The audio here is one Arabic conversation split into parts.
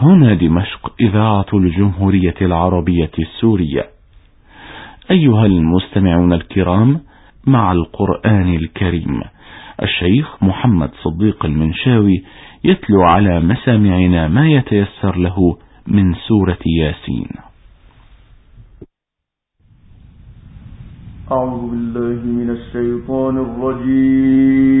هنا دمشق إذاعة الجمهورية العربية السورية. أيها المستمعون الكرام مع القرآن الكريم الشيخ محمد صديق المنشاوي يتلو على مسامعنا ما يتيسر له من سورة ياسين. أعوذ بالله من الشيطان الرجيم.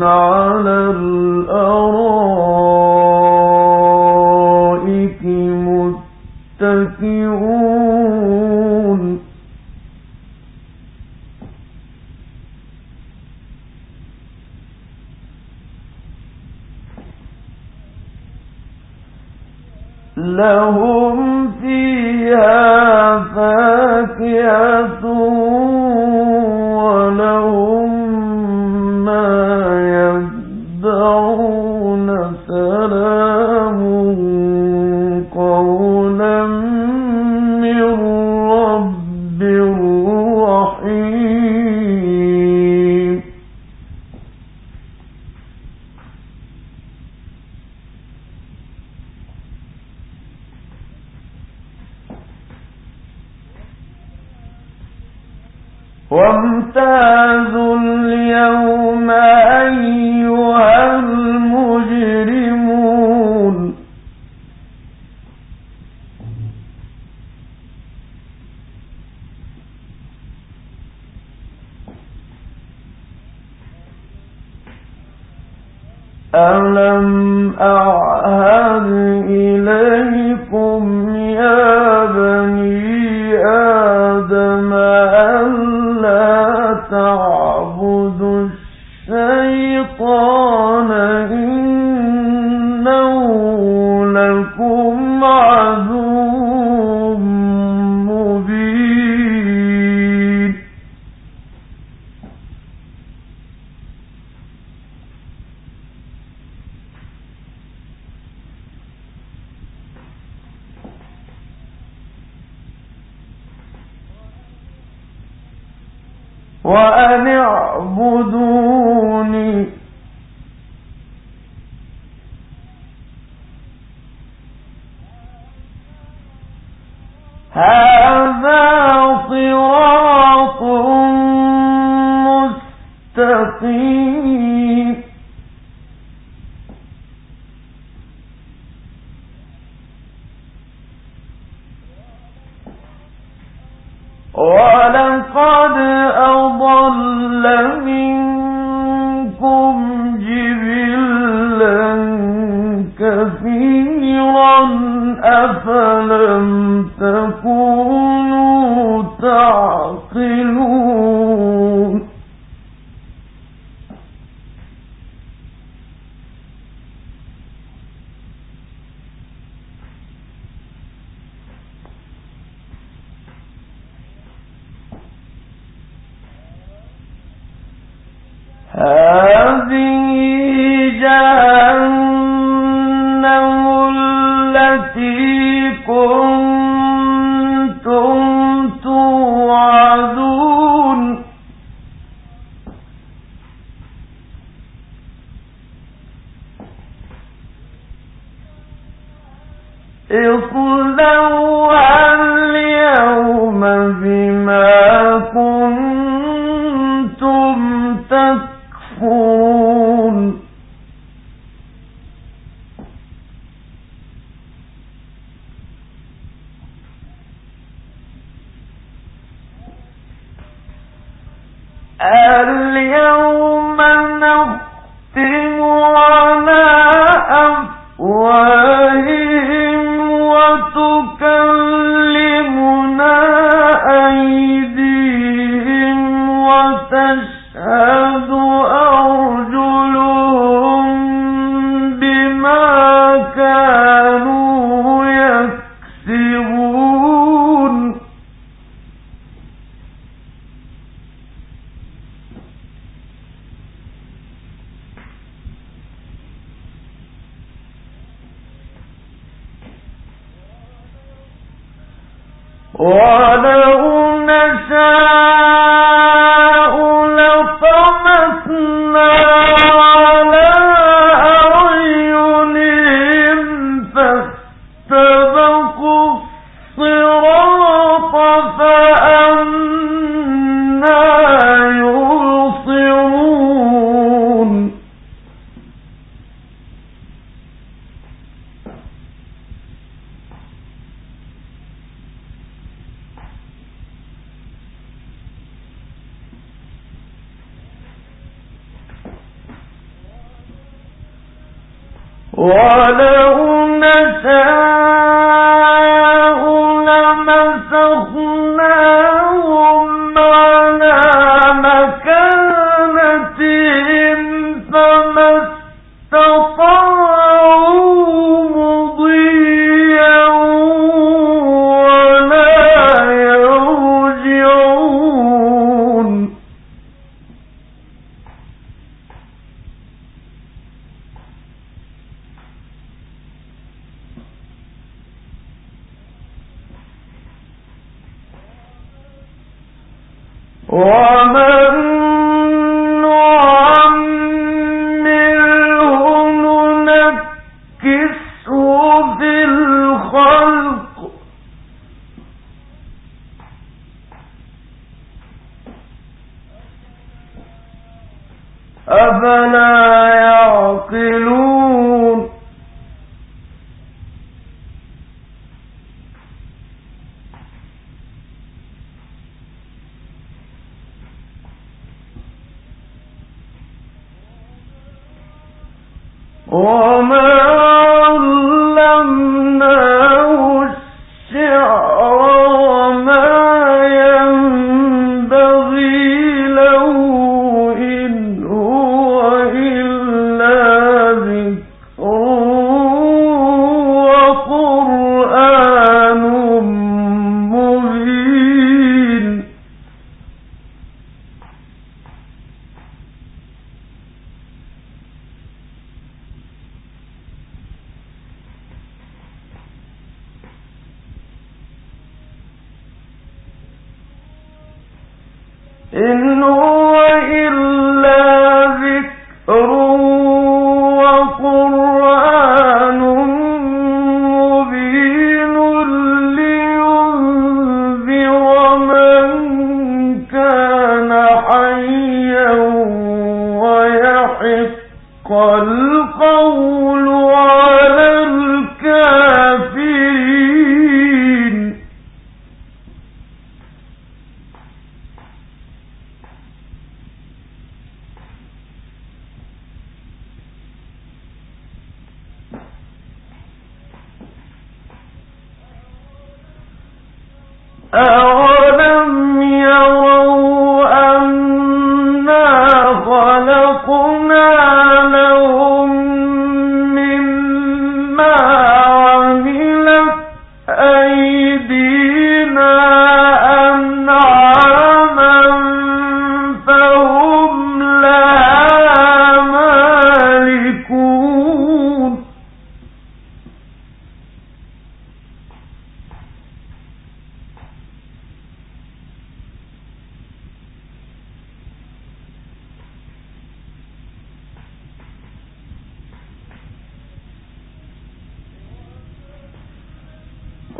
ظلال وامتازوا اليوم اعبدوني لم اصلوها ولو نشاء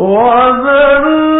واتخذوا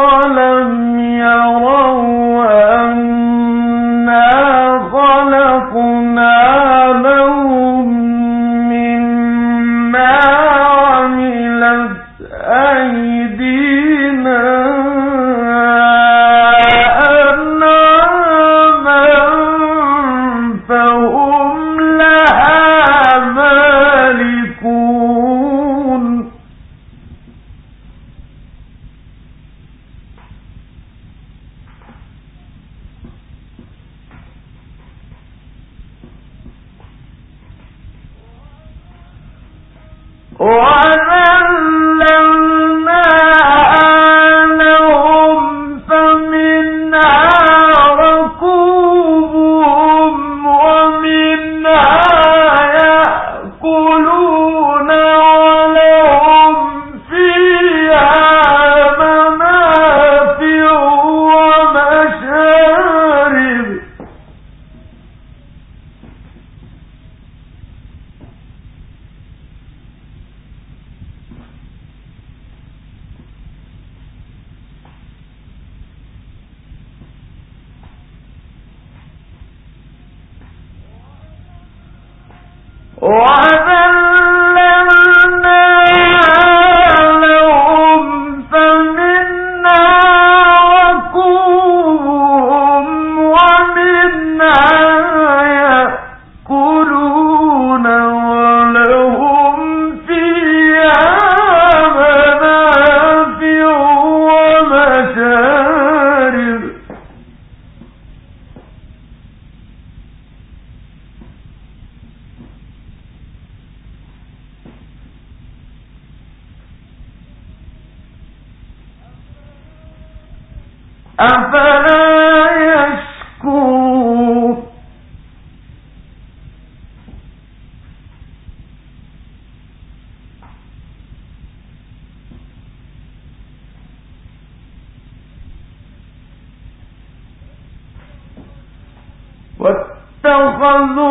الظلم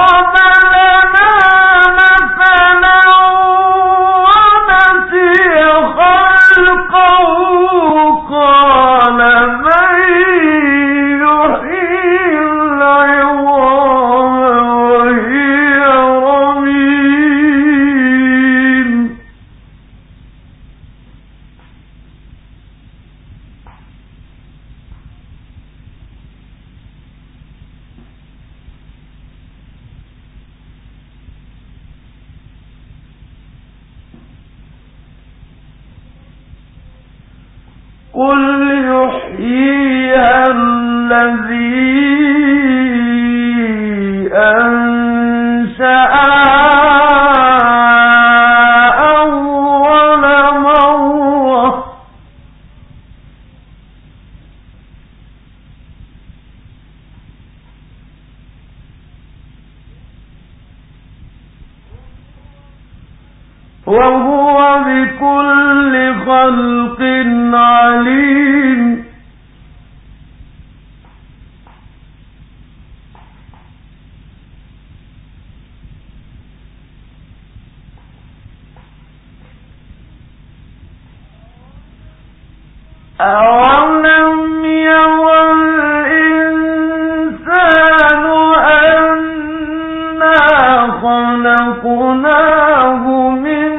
خلقناه من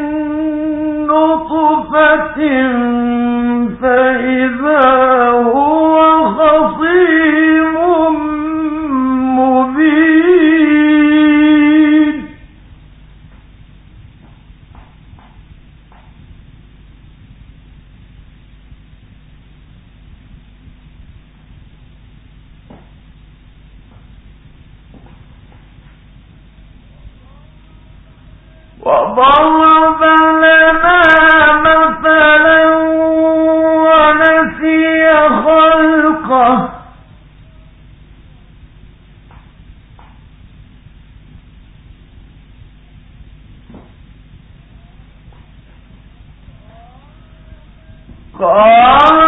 فإذا وهو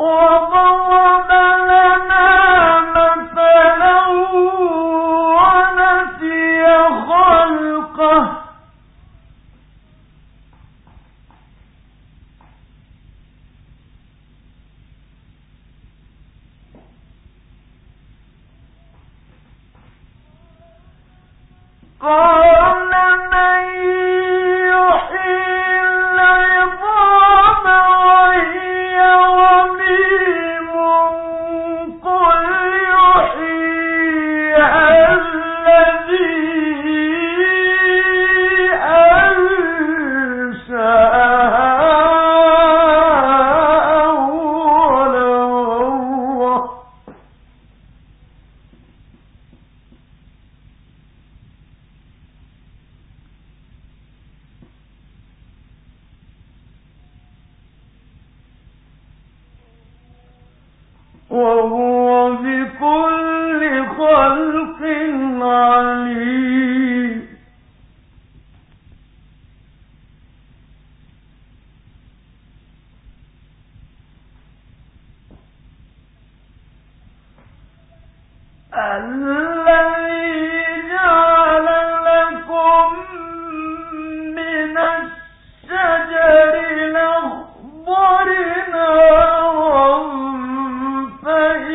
وَقَالَ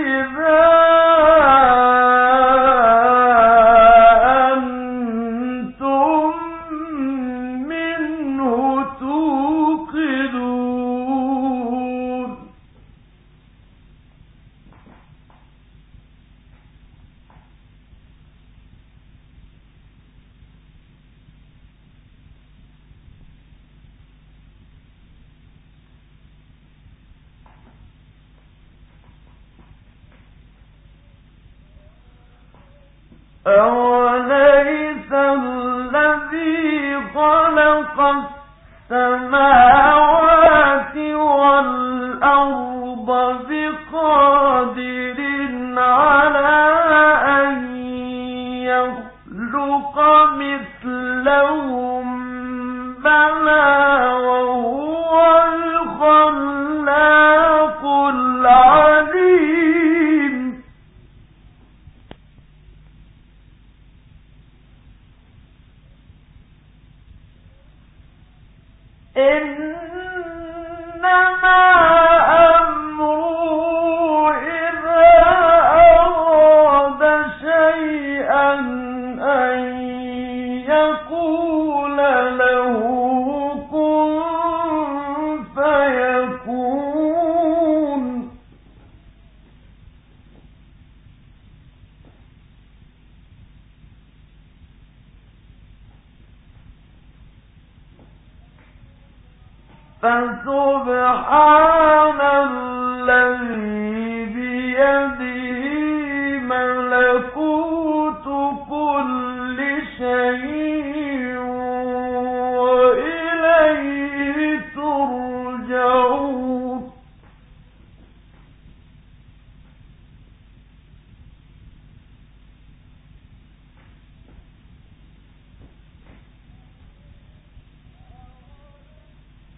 أوليس بلى وهو الخلاق العليم فسبحان الذي بيده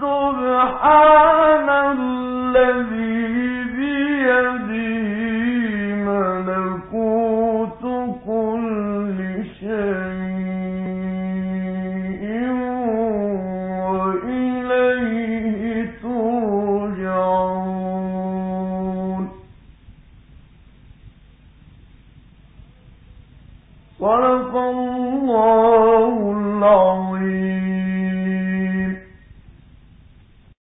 فسبحان